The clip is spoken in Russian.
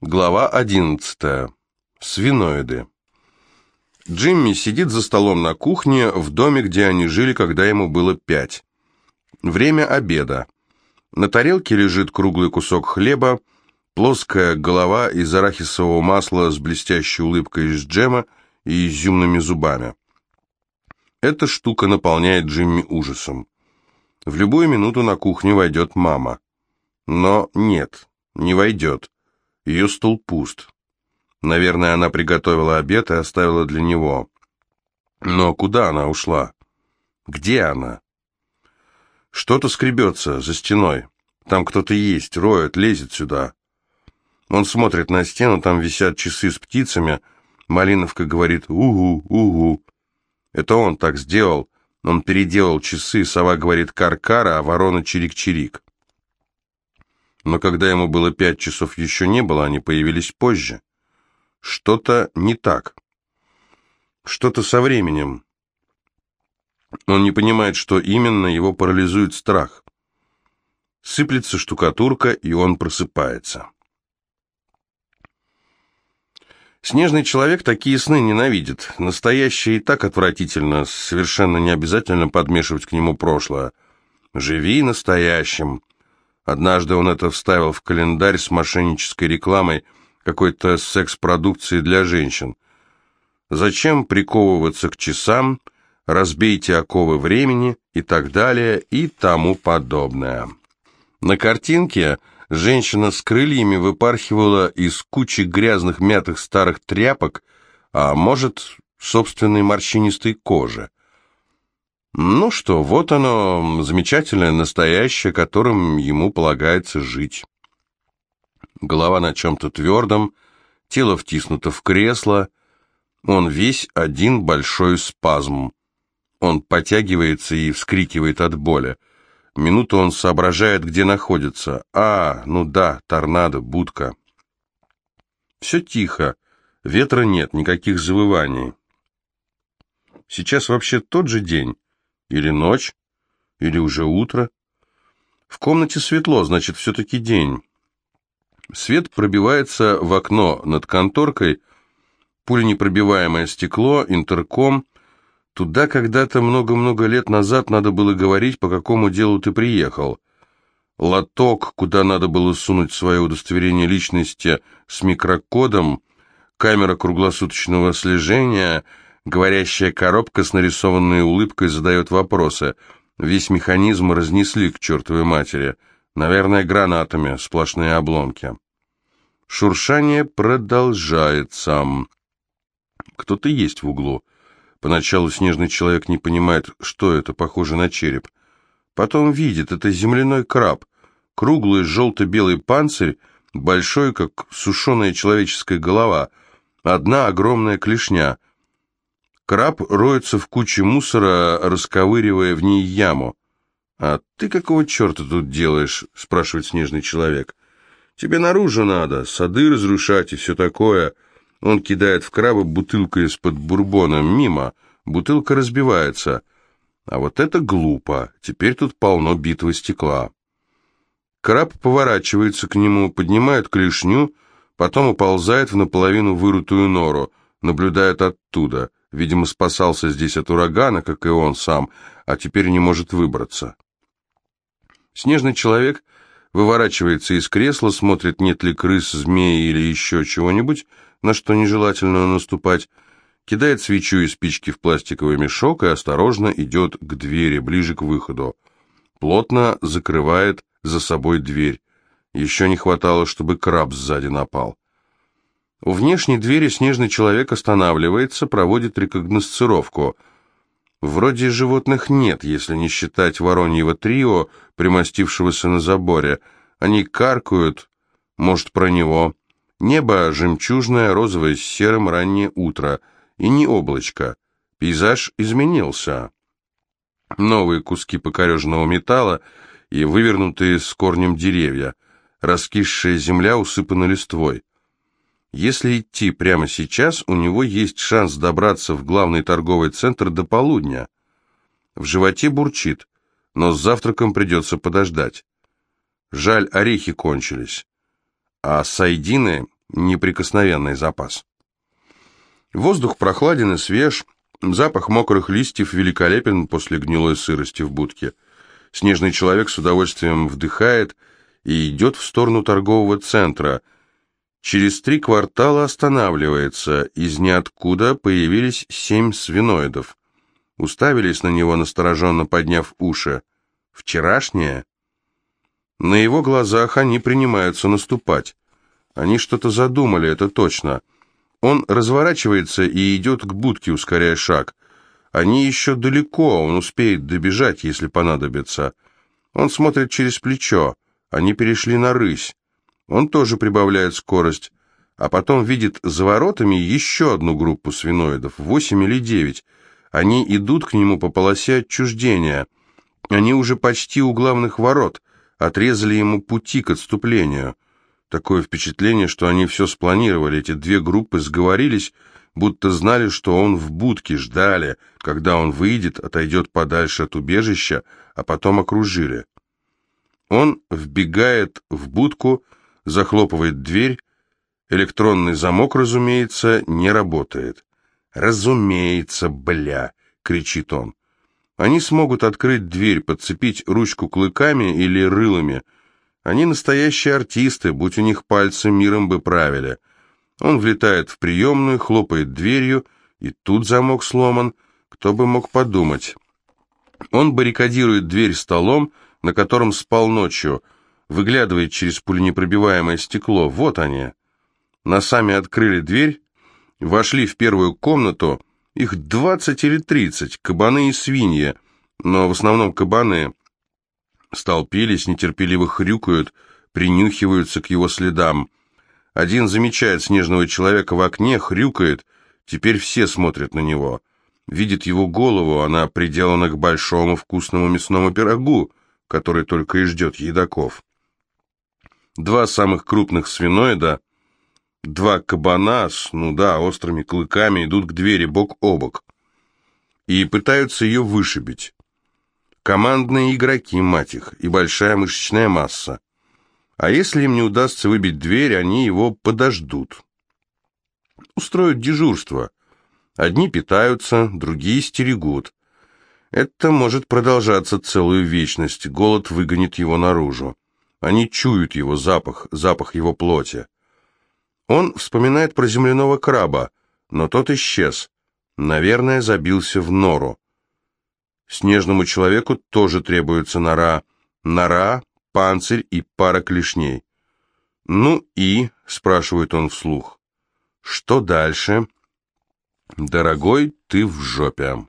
Глава 11. Свиноиды. Джимми сидит за столом на кухне в доме, где они жили, когда ему было пять. Время обеда. На тарелке лежит круглый кусок хлеба, плоская голова из арахисового масла с блестящей улыбкой из джема и изюмными зубами. Эта штука наполняет Джимми ужасом. В любую минуту на кухню войдет мама. Но нет, не войдет. Ее стул пуст. Наверное, она приготовила обед и оставила для него. Но куда она ушла? Где она? Что-то скребется за стеной. Там кто-то есть, роет, лезет сюда. Он смотрит на стену, там висят часы с птицами. Малиновка говорит «Угу, угу». Это он так сделал. Он переделал часы, сова говорит «кар-кара», а ворона «чирик-чирик» но когда ему было пять часов еще не было, они появились позже. Что-то не так. Что-то со временем. Он не понимает, что именно его парализует страх. Сыплется штукатурка, и он просыпается. Снежный человек такие сны ненавидит. Настоящее и так отвратительно, совершенно не обязательно подмешивать к нему прошлое. Живи настоящим. Однажды он это вставил в календарь с мошеннической рекламой какой-то секс-продукции для женщин. Зачем приковываться к часам, разбейте оковы времени и так далее и тому подобное. На картинке женщина с крыльями выпархивала из кучи грязных мятых старых тряпок, а может, собственной морщинистой кожи. Ну что, вот оно, замечательное настоящее, которым ему полагается жить. Голова на чем-то твердом, тело втиснуто в кресло, он весь один большой спазм. Он потягивается и вскрикивает от боли. Минуту он соображает, где находится. А, ну да, торнадо, будка. Все тихо, ветра нет, никаких завываний. Сейчас вообще тот же день. Или ночь? Или уже утро? В комнате светло, значит, все-таки день. Свет пробивается в окно над конторкой, пуленепробиваемое стекло, интерком. Туда когда-то много-много лет назад надо было говорить, по какому делу ты приехал. Лоток, куда надо было сунуть свое удостоверение личности с микрокодом, камера круглосуточного слежения — Говорящая коробка с нарисованной улыбкой задает вопросы. Весь механизм разнесли к чертовой матери. Наверное, гранатами, сплошные обломки. Шуршание продолжается. Кто-то есть в углу. Поначалу снежный человек не понимает, что это, похоже на череп. Потом видит, это земляной краб. Круглый желто-белый панцирь, большой, как сушеная человеческая голова. Одна огромная клешня — Краб роется в куче мусора, расковыривая в ней яму. «А ты какого черта тут делаешь?» — спрашивает снежный человек. «Тебе наружу надо, сады разрушать и все такое». Он кидает в краба бутылку из-под бурбона. Мимо. Бутылка разбивается. А вот это глупо. Теперь тут полно битого стекла. Краб поворачивается к нему, поднимает клешню, потом уползает в наполовину вырутую нору, наблюдает оттуда — Видимо, спасался здесь от урагана, как и он сам, а теперь не может выбраться. Снежный человек выворачивается из кресла, смотрит, нет ли крыс, змеи или еще чего-нибудь, на что нежелательно наступать, кидает свечу и спички в пластиковый мешок и осторожно идет к двери, ближе к выходу. Плотно закрывает за собой дверь. Еще не хватало, чтобы краб сзади напал. У внешней двери снежный человек останавливается, проводит рекогносцировку. Вроде животных нет, если не считать вороньего трио, примостившегося на заборе. Они каркают, может, про него. Небо жемчужное, розовое с серым, раннее утро. И не облачко. Пейзаж изменился. Новые куски покореженного металла и вывернутые с корнем деревья. Раскисшая земля усыпана листвой. Если идти прямо сейчас, у него есть шанс добраться в главный торговый центр до полудня. В животе бурчит, но с завтраком придется подождать. Жаль, орехи кончились. А сайдины неприкосновенный запас. Воздух прохладен и свеж, запах мокрых листьев великолепен после гнилой сырости в будке. Снежный человек с удовольствием вдыхает и идет в сторону торгового центра. Через три квартала останавливается, из ниоткуда появились семь свиноидов. Уставились на него, настороженно подняв уши. Вчерашнее? На его глазах они принимаются наступать. Они что-то задумали, это точно. Он разворачивается и идет к будке, ускоряя шаг. Они еще далеко, он успеет добежать, если понадобится. Он смотрит через плечо. Они перешли на рысь. Он тоже прибавляет скорость. А потом видит за воротами еще одну группу свиноидов, восемь или девять. Они идут к нему по полосе отчуждения. Они уже почти у главных ворот, отрезали ему пути к отступлению. Такое впечатление, что они все спланировали. Эти две группы сговорились, будто знали, что он в будке, ждали, когда он выйдет, отойдет подальше от убежища, а потом окружили. Он вбегает в будку, захлопывает дверь. Электронный замок, разумеется, не работает. «Разумеется, бля!» — кричит он. Они смогут открыть дверь, подцепить ручку клыками или рылами — они настоящие артисты, будь у них пальцы, миром бы правили. Он влетает в приемную, хлопает дверью, и тут замок сломан. Кто бы мог подумать. Он баррикадирует дверь столом, на котором спал ночью, выглядывает через пуленепробиваемое стекло. Вот они. Носами открыли дверь, вошли в первую комнату. Их двадцать или тридцать, кабаны и свиньи, но в основном кабаны. Столпились, нетерпеливо хрюкают, принюхиваются к его следам. Один замечает снежного человека в окне, хрюкает. Теперь все смотрят на него. Видит его голову, она приделана к большому вкусному мясному пирогу, который только и ждет едоков. Два самых крупных свиноида, два кабана с, ну да, острыми клыками идут к двери бок о бок и пытаются ее вышибить. Командные игроки, мать их, и большая мышечная масса. А если им не удастся выбить дверь, они его подождут. Устроят дежурство. Одни питаются, другие стерегут. Это может продолжаться целую вечность, голод выгонит его наружу. Они чуют его запах, запах его плоти. Он вспоминает про земляного краба, но тот исчез. Наверное, забился в нору. Снежному человеку тоже требуется нора. Нора, панцирь и пара клешней. «Ну и?» — спрашивает он вслух. «Что дальше?» «Дорогой, ты в жопе».